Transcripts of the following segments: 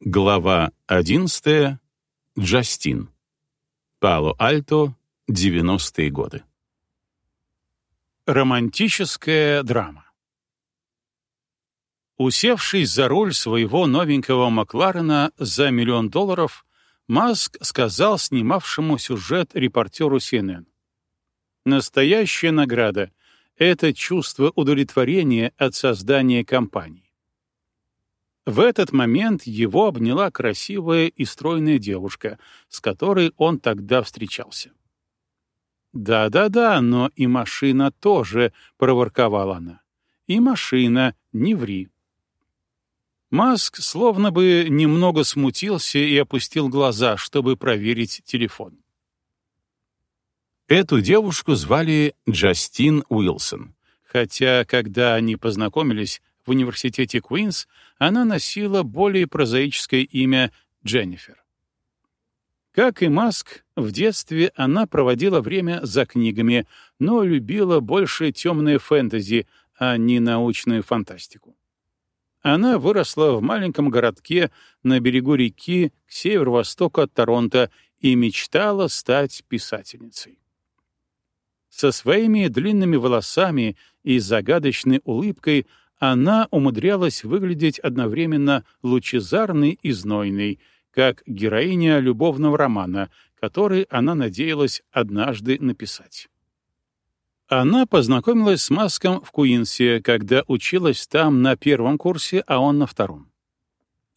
Глава 11. Джастин. Пало-Альто, 90-е годы. Романтическая драма. Усевшись за руль своего новенького Макларена за миллион долларов, Маск сказал снимавшему сюжет репортеру CNN. «Настоящая награда — это чувство удовлетворения от создания компании. В этот момент его обняла красивая и стройная девушка, с которой он тогда встречался. «Да-да-да, но и машина тоже», — проворковала она. «И машина, не ври». Маск словно бы немного смутился и опустил глаза, чтобы проверить телефон. Эту девушку звали Джастин Уилсон, хотя, когда они познакомились, в университете Куинс она носила более прозаическое имя Дженнифер. Как и Маск, в детстве она проводила время за книгами, но любила больше темные фэнтези, а не научную фантастику. Она выросла в маленьком городке на берегу реки к северо-востоку от Торонто и мечтала стать писательницей. Со своими длинными волосами и загадочной улыбкой она умудрялась выглядеть одновременно лучезарной и знойной, как героиня любовного романа, который она надеялась однажды написать. Она познакомилась с Маском в Куинсе, когда училась там на первом курсе, а он на втором.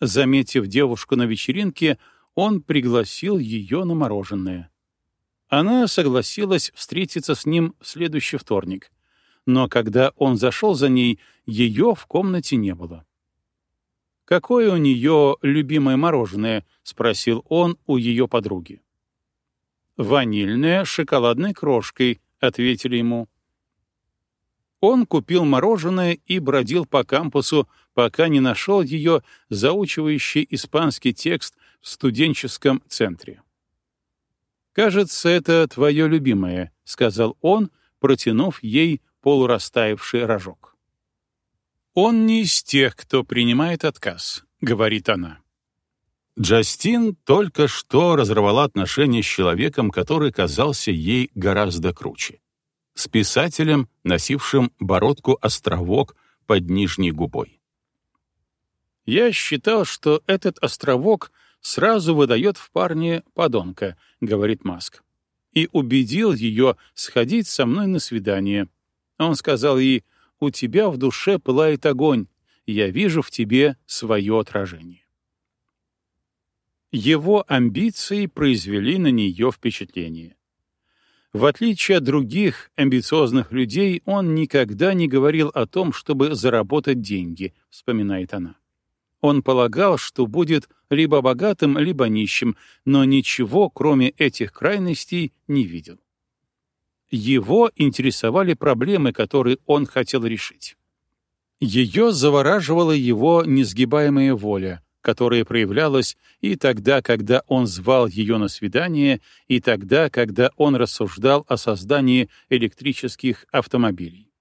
Заметив девушку на вечеринке, он пригласил ее на мороженое. Она согласилась встретиться с ним в следующий вторник — но когда он зашел за ней, ее в комнате не было. «Какое у нее любимое мороженое?» — спросил он у ее подруги. «Ванильное с шоколадной крошкой», — ответили ему. Он купил мороженое и бродил по кампусу, пока не нашел ее заучивающий испанский текст в студенческом центре. «Кажется, это твое любимое», — сказал он, протянув ей полурастаявший рожок. «Он не из тех, кто принимает отказ», — говорит она. Джастин только что разорвала отношения с человеком, который казался ей гораздо круче. С писателем, носившим бородку-островок под нижней губой. «Я считал, что этот островок сразу выдает в парне подонка», — говорит Маск, и убедил ее сходить со мной на свидание — он сказал ей, «У тебя в душе пылает огонь, я вижу в тебе свое отражение». Его амбиции произвели на нее впечатление. В отличие от других амбициозных людей, он никогда не говорил о том, чтобы заработать деньги, вспоминает она. Он полагал, что будет либо богатым, либо нищим, но ничего, кроме этих крайностей, не видел. Его интересовали проблемы, которые он хотел решить. Ее завораживала его несгибаемая воля, которая проявлялась и тогда, когда он звал ее на свидание, и тогда, когда он рассуждал о создании электрических автомобилей.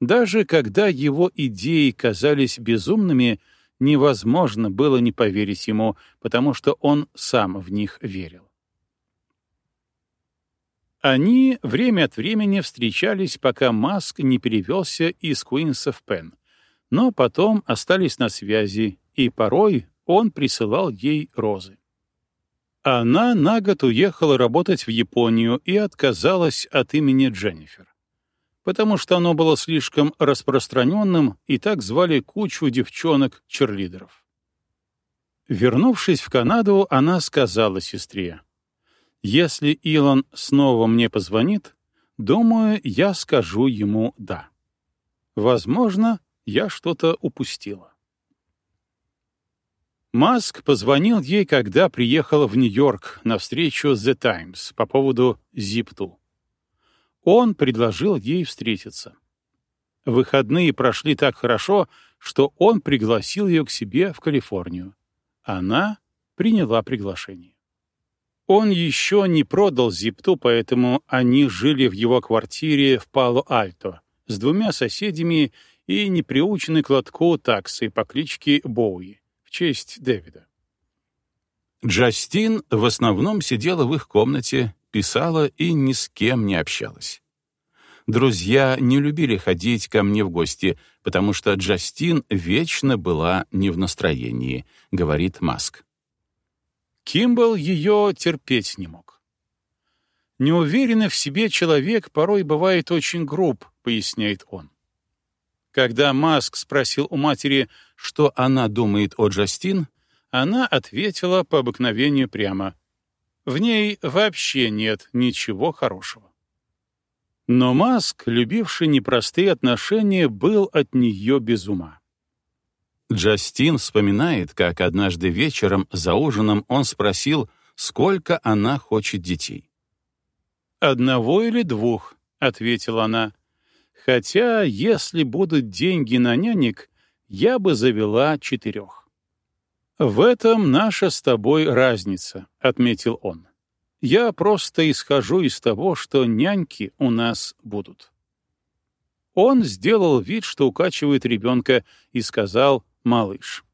Даже когда его идеи казались безумными, невозможно было не поверить ему, потому что он сам в них верил. Они время от времени встречались, пока Маск не перевелся из Куинса в Пен, но потом остались на связи, и порой он присылал ей розы. Она на год уехала работать в Японию и отказалась от имени Дженнифер, потому что оно было слишком распространенным, и так звали кучу девчонок-черлидеров. Вернувшись в Канаду, она сказала сестре, если Илон снова мне позвонит, думаю, я скажу ему «да». Возможно, я что-то упустила. Маск позвонил ей, когда приехал в Нью-Йорк на встречу с The Times по поводу Zip2. Он предложил ей встретиться. Выходные прошли так хорошо, что он пригласил ее к себе в Калифорнию. Она приняла приглашение. Он еще не продал Зипту, поэтому они жили в его квартире в Пало-Альто с двумя соседями и неприученной к лотку таксой по кличке Боуи в честь Дэвида. Джастин в основном сидела в их комнате, писала и ни с кем не общалась. Друзья не любили ходить ко мне в гости, потому что Джастин вечно была не в настроении, говорит Маск. Кимбл ее терпеть не мог. Неуверенный в себе человек порой бывает очень груб, поясняет он. Когда Маск спросил у матери, что она думает о Джастин, она ответила по обыкновению прямо. В ней вообще нет ничего хорошего. Но Маск, любивший непростые отношения, был от нее без ума. Джастин вспоминает, как однажды вечером за ужином он спросил, сколько она хочет детей. «Одного или двух», — ответила она. «Хотя, если будут деньги на нянек, я бы завела четырех». «В этом наша с тобой разница», — отметил он. Я просто исхожу из того, что няньки у нас будут. Он сделал вид, что укачивает ребенка, и сказал «малыш».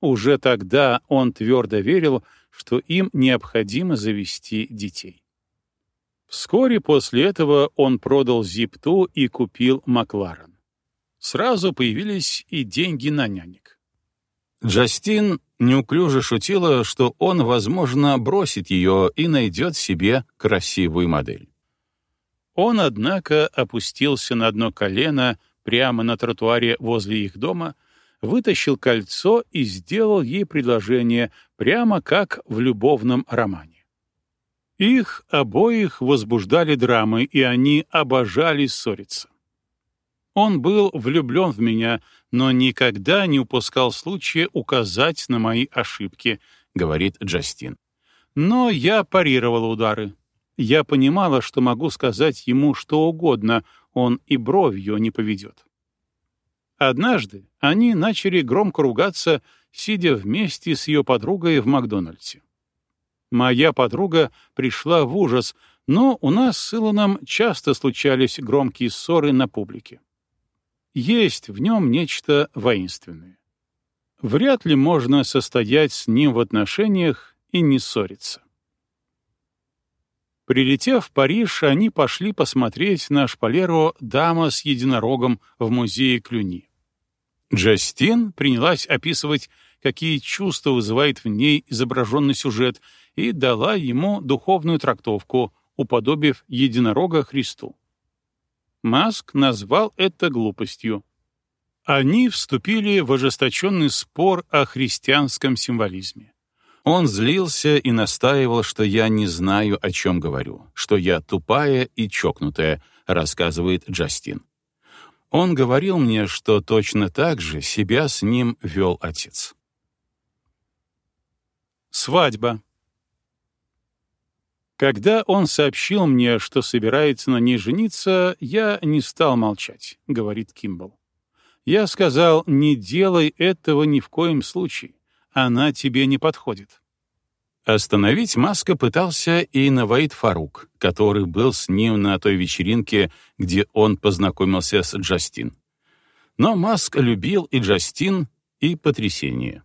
Уже тогда он твердо верил, что им необходимо завести детей. Вскоре после этого он продал Зипту и купил Макларен. Сразу появились и деньги на нянек. Джастин неуклюже шутила, что он, возможно, бросит ее и найдет себе красивую модель. Он, однако, опустился на одно колено прямо на тротуаре возле их дома, вытащил кольцо и сделал ей предложение, прямо как в любовном романе. Их обоих возбуждали драмы, и они обожали ссориться. Он был влюблен в меня, но никогда не упускал случая указать на мои ошибки, говорит Джастин. Но я парировала удары. Я понимала, что могу сказать ему что угодно, он и бровью не поведет. Однажды они начали громко ругаться, сидя вместе с ее подругой в Макдональдсе. Моя подруга пришла в ужас, но у нас с Илоном часто случались громкие ссоры на публике. Есть в нем нечто воинственное. Вряд ли можно состоять с ним в отношениях и не ссориться. Прилетев в Париж, они пошли посмотреть на шпалеру «Дама с единорогом» в музее Клюни. Джастин принялась описывать, какие чувства вызывает в ней изображенный сюжет, и дала ему духовную трактовку, уподобив единорога Христу. Маск назвал это глупостью. Они вступили в ожесточенный спор о христианском символизме. Он злился и настаивал, что я не знаю, о чем говорю, что я тупая и чокнутая, рассказывает Джастин. Он говорил мне, что точно так же себя с ним вел отец. Свадьба. Когда он сообщил мне, что собирается на ней жениться, я не стал молчать, говорит Кимбл. Я сказал, не делай этого ни в коем случае. Она тебе не подходит. Остановить Маска пытался и Наваид Фарук, который был с ним на той вечеринке, где он познакомился с Джастин. Но Маск любил и Джастин, и потрясение.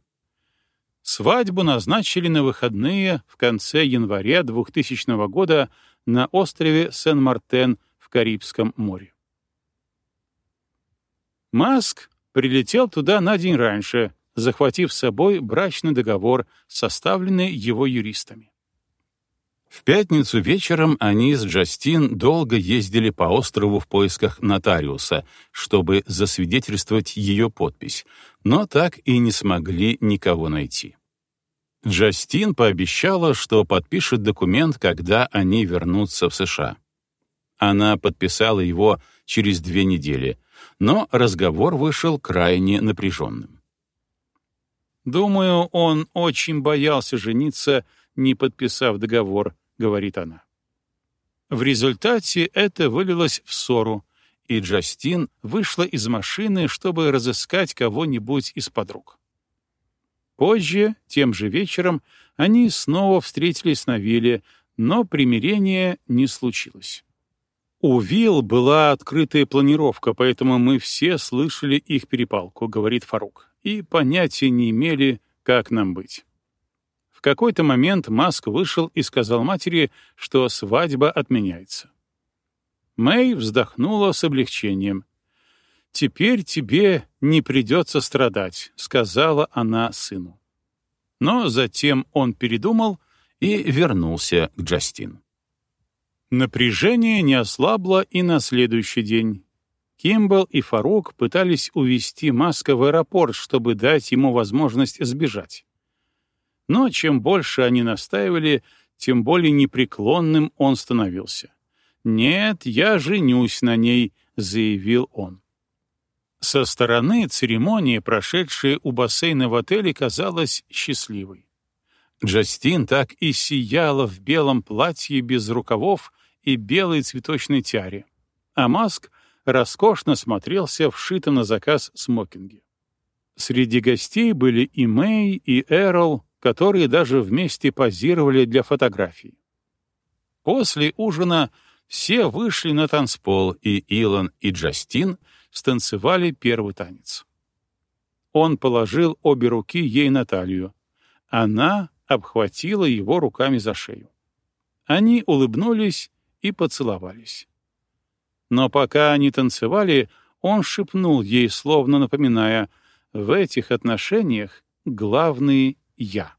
Свадьбу назначили на выходные в конце января 2000 года на острове Сен-Мартен в Карибском море. Маск прилетел туда на день раньше, захватив с собой брачный договор, составленный его юристами. В пятницу вечером они с Джастин долго ездили по острову в поисках нотариуса, чтобы засвидетельствовать ее подпись, но так и не смогли никого найти. Джастин пообещала, что подпишет документ, когда они вернутся в США. Она подписала его через две недели, но разговор вышел крайне напряженным. «Думаю, он очень боялся жениться, не подписав договор», — говорит она. В результате это вылилось в ссору, и Джастин вышла из машины, чтобы разыскать кого-нибудь из подруг. Позже, тем же вечером, они снова встретились на вилле, но примирения не случилось. У вилл была открытая планировка, поэтому мы все слышали их перепалку, говорит Фарук. И понятия не имели, как нам быть. В какой-то момент Маск вышел и сказал матери, что свадьба отменяется. Мэй вздохнула с облегчением. «Теперь тебе не придется страдать», — сказала она сыну. Но затем он передумал и вернулся к Джастин. Напряжение не ослабло и на следующий день. Кимбл и Фарук пытались увести Маска в аэропорт, чтобы дать ему возможность сбежать. Но чем больше они настаивали, тем более непреклонным он становился. «Нет, я женюсь на ней», — заявил он. Со стороны церемония, прошедшая у бассейна в отеле, казалась счастливой. Джастин так и сияла в белом платье без рукавов и белой цветочной тиаре, а Маск роскошно смотрелся в шитом на заказ смокинге. Среди гостей были и Мэй, и Эрл, которые даже вместе позировали для фотографий. После ужина все вышли на танцпол, и Илон и Джастин станцевали первый танец. Он положил обе руки ей на талию. Она обхватила его руками за шею. Они улыбнулись и поцеловались. Но пока они танцевали, он шепнул ей, словно напоминая, «В этих отношениях главный я».